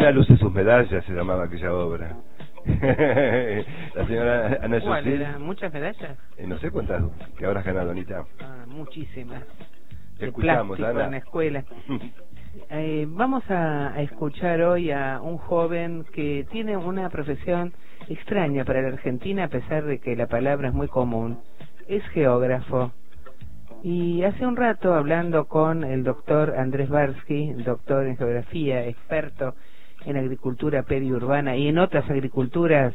Ana luce sus medallas, se llamaba aquella obra. la señora Ana ¿Cuál era? ¿Muchas medallas? eh, no sé cuántas que habrás ganado, Anita. Ah, muchísimas. Te escuchamos, Ana. en la escuela. Eh, vamos a, a escuchar hoy a un joven que tiene una profesión extraña para la Argentina a pesar de que la palabra es muy común. Es geógrafo. Y hace un rato hablando con el doctor Andrés Barsky, doctor en geografía, experto en agricultura periurbana y en otras agriculturas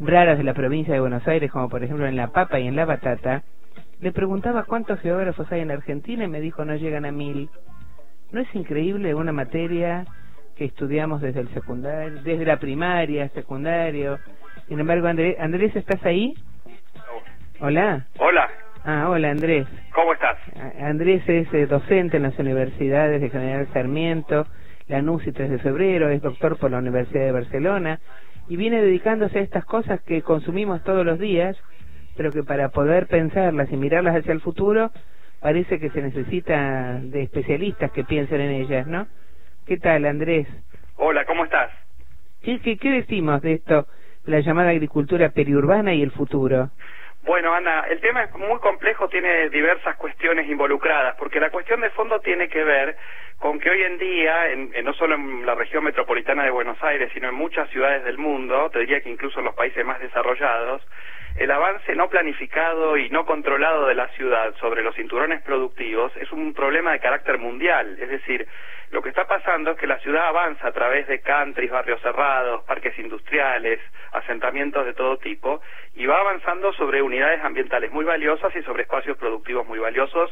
raras de la provincia de Buenos Aires, como por ejemplo en la papa y en la batata, le preguntaba cuántos geógrafos hay en Argentina y me dijo no llegan a mil. ¿No es increíble una materia que estudiamos desde el secundario, desde la primaria, secundario? Sin embargo, Andrés, Andrés ¿estás ahí? Hola. Hola, Ah, hola Andrés. ¿cómo estás? Andrés es eh, docente en las universidades de General Sarmiento, Lanús y 3 de Febrero, es doctor por la Universidad de Barcelona y viene dedicándose a estas cosas que consumimos todos los días, pero que para poder pensarlas y mirarlas hacia el futuro parece que se necesita de especialistas que piensen en ellas, ¿no? ¿Qué tal, Andrés? Hola, ¿cómo estás? ¿Qué, qué, qué decimos de esto, la llamada agricultura periurbana y el futuro? Bueno, Ana, el tema es muy complejo, tiene diversas cuestiones involucradas, porque la cuestión de fondo tiene que ver con que hoy en día, en, en no solo en la región metropolitana de Buenos Aires, sino en muchas ciudades del mundo, te diría que incluso en los países más desarrollados, el avance no planificado y no controlado de la ciudad sobre los cinturones productivos es un problema de carácter mundial. Es decir, lo que está pasando es que la ciudad avanza a través de countries, barrios cerrados, parques industriales, asentamientos de todo tipo, y va avanzando sobre unidades ambientales muy valiosas y sobre espacios productivos muy valiosos,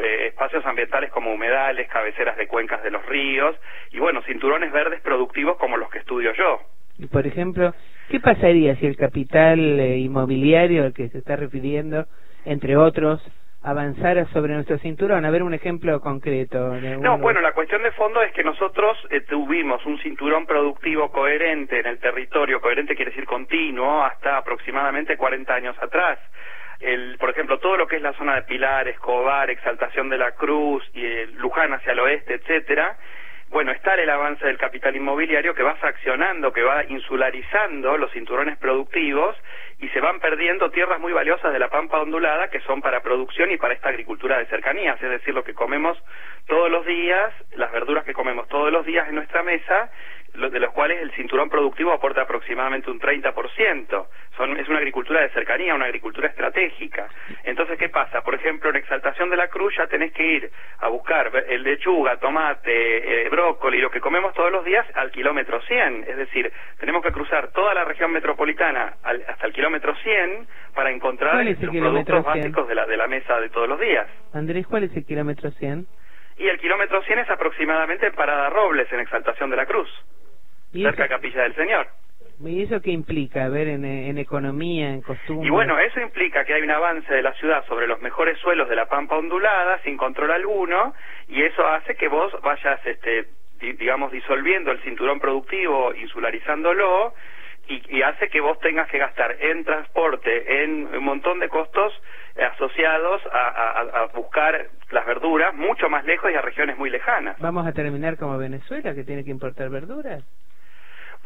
eh, espacios ambientales como humedales, cabeceras de cuencas de los ríos, y bueno, cinturones verdes productivos como los que estudio yo. Y, Por ejemplo, ¿qué pasaría si el capital eh, inmobiliario al que se está refiriendo, entre otros, avanzara sobre nuestro cinturón? A ver un ejemplo concreto. de No, bueno, la cuestión de fondo es que nosotros eh, tuvimos un cinturón productivo coherente en el territorio, coherente quiere decir continuo, hasta aproximadamente 40 años atrás. El, por ejemplo, todo lo que es la zona de Pilar, Escobar, Exaltación de la Cruz, y eh, Luján hacia el oeste, etcétera, bueno, está el avance del capital inmobiliario que va fraccionando, que va insularizando los cinturones productivos y se van perdiendo tierras muy valiosas de la pampa ondulada que son para producción y para esta agricultura de cercanías, es decir, lo que comemos todos los días, las verduras que comemos todos los días en nuestra mesa, de los cuales el cinturón productivo aporta aproximadamente un 30%. Son, es una agricultura de cercanía, una agricultura estratégica. Entonces, ¿qué pasa? Por ejemplo, en Exaltación de la Cruz ya tenés que ir a buscar el lechuga, tomate, eh, brócoli, lo que comemos todos los días al kilómetro 100. Es decir, tenemos que cruzar toda la región metropolitana al- hasta el kilómetro 100 para encontrar ¿Cuál es el los productos 100? básicos de la, de la mesa de todos los días. Andrés, ¿cuál es el kilómetro 100? Y el kilómetro 100 es aproximadamente en Parada Robles, en Exaltación de la Cruz, ¿Y cerca de Capilla del Señor. ¿Y eso qué implica? A ver, en, en economía, en costumbre. Y bueno, eso implica que hay un avance de la ciudad sobre los mejores suelos de la pampa ondulada, sin control alguno, y eso hace que vos vayas, este, di- digamos, disolviendo el cinturón productivo, insularizándolo, y, y hace que vos tengas que gastar en transporte, en un montón de costos eh, asociados a, a- a buscar las verduras mucho más lejos y a regiones muy lejanas. ¿Vamos a terminar como Venezuela, que tiene que importar verduras?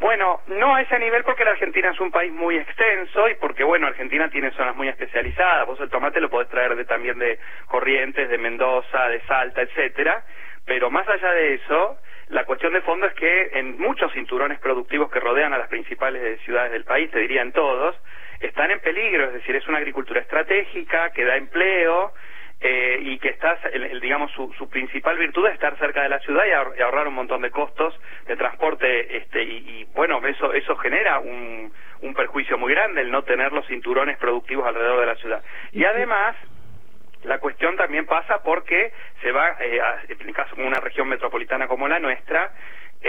Bueno, no a ese nivel porque la Argentina es un país muy extenso y porque, bueno, Argentina tiene zonas muy especializadas. Vos el tomate lo podés traer de, también de Corrientes, de Mendoza, de Salta, etcétera. Pero más allá de eso, la cuestión de fondo es que en muchos cinturones productivos que rodean a las principales ciudades del país, te diría en todos, están en peligro. Es decir, es una agricultura estratégica que da empleo, eh, y que está, el- el, digamos, su, su principal virtud es estar cerca de la ciudad y, ahor- y ahorrar un montón de costos de transporte, este, y, y, bueno, eso, eso genera un, un perjuicio muy grande el no tener los cinturones productivos alrededor de la ciudad. Y además, la cuestión también pasa porque se va, eh, a- en el caso de una región metropolitana como la nuestra,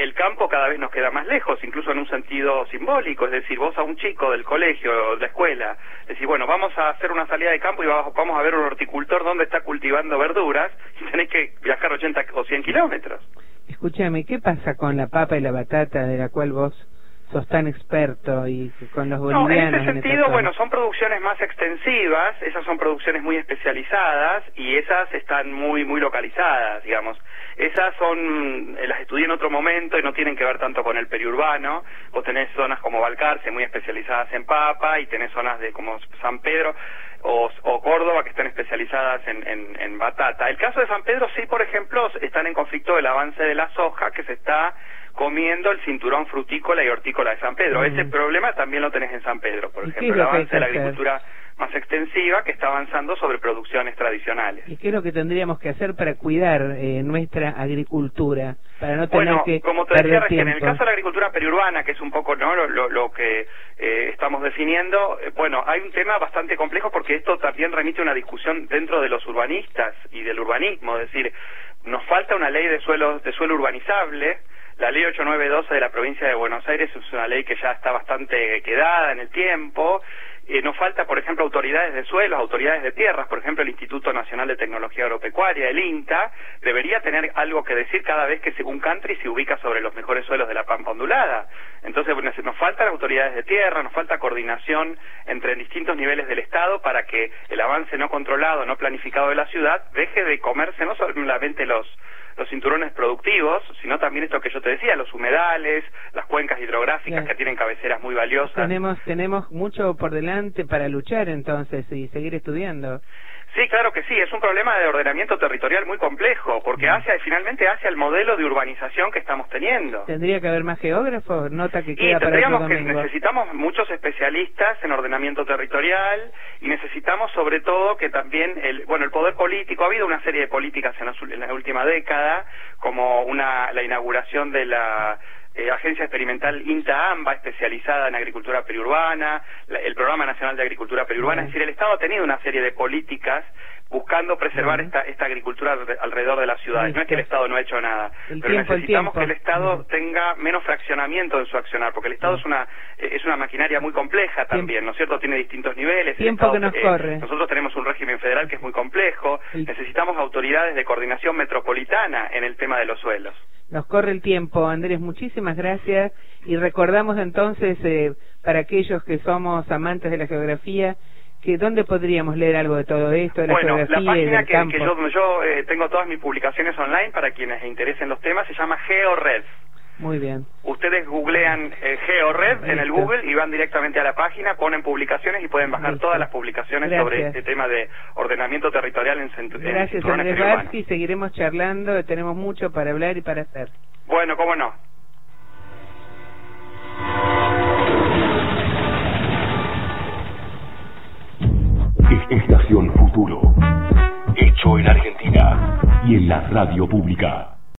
el campo cada vez nos queda más lejos, incluso en un sentido simbólico, es decir, vos a un chico del colegio, de la escuela, decís, bueno, vamos a hacer una salida de campo y vamos, a ver un horticultor donde está cultivando verduras y tenés que viajar 80 o 100 kilómetros. Escúchame, ¿qué pasa con la papa y la batata de la cual vos sos tan experto y con los No, bolivianos. en ese en esta sentido, bueno, son producciones más extensivas, esas son producciones muy especializadas y esas están muy muy localizadas, digamos. Esas son, eh, las estudié en otro momento y no tienen que ver tanto con el periurbano. Vos tenés zonas como Balcarce muy especializadas en papa y tenés zonas de como San Pedro o, o Córdoba que están especializadas en, en, en batata. El caso de San Pedro sí, por ejemplo, están en conflicto el avance de la soja que se está comiendo el cinturón frutícola y hortícola de San Pedro. Ese problema también lo tenés en San Pedro, por ¿Y qué ejemplo, el avance de la agricultura más extensiva que está avanzando sobre producciones tradicionales. ¿Y qué es lo que tendríamos que hacer para cuidar eh, nuestra agricultura? Para no tener Bueno, que como te decía recién, en el caso de la agricultura periurbana, que es un poco no lo, lo- lo que eh, estamos definiendo, eh, bueno, hay un tema bastante complejo porque esto también remite a una discusión dentro de los urbanistas y del urbanismo, es decir, nos falta una ley de suelo, de suelo urbanizable, la ley 8912 de la provincia de Buenos Aires es una ley que ya está bastante quedada en el tiempo. Eh, nos falta, por ejemplo, autoridades de suelos, autoridades de tierras, por ejemplo, el Instituto Nacional de Tecnología Agropecuaria, el INTA, debería tener algo que decir cada vez que según country se ubica sobre los mejores suelos de la pampa ondulada. Entonces, nos faltan autoridades de tierra, nos falta coordinación entre distintos niveles del Estado para que el avance no controlado, no planificado de la ciudad deje de comerse no solamente los los cinturones productivos, sino también esto que yo te decía, los humedales, las cuencas hidrográficas Claro. que tienen cabeceras muy valiosas. Tenemos, tenemos mucho por delante para luchar entonces y seguir estudiando. Sí, claro que sí, es un problema de ordenamiento territorial muy complejo, porque Mm. hacia, finalmente hacia el modelo de urbanización que estamos teniendo. ¿Tendría que haber más geógrafos? Nota que Y queda para otro tendríamos que necesitamos muchos especialistas en ordenamiento territorial y necesitamos sobre todo que también el bueno el poder político ha habido una serie de políticas en la, en la última década como una la inauguración de la eh, agencia experimental INTA-AMBA especializada en agricultura periurbana, la- el programa nacional de agricultura periurbana, es decir, el Estado ha tenido una serie de políticas buscando preservar esta, esta agricultura alre- alrededor de las ciudades. No es que el. Estado no ha hecho nada, El pero tiempo, necesitamos que el Estado tenga menos fraccionamiento en su accionar, porque el Estado es una eh, es una maquinaria muy compleja también, ¿no es cierto? Tiene distintos niveles. El Tiempo Estado, que nos eh, corre. Nosotros tenemos un régimen federal que es muy complejo. El- Necesitamos autoridades de coordinación metropolitana en el tema de los suelos. Nos corre el tiempo, Andrés, muchísimas gracias y recordamos entonces eh, para aquellos que somos amantes de la geografía que dónde podríamos leer algo de todo esto, de la Bueno, la geografía y página del que, campo. que yo, yo eh, tengo todas mis publicaciones online para quienes les interesen los temas se llama GeoRed. Muy bien. Ustedes googlean eh, GeoRed en el. Google y van directamente a la página, ponen publicaciones y pueden bajar Listo. todas las publicaciones sobre este tema de ordenamiento territorial en, en Gracias, Andrés. Barsky. Seguiremos charlando, tenemos mucho para hablar y para hacer. Bueno, cómo no. Estación Futuro. Hecho en Argentina y en la radio pública.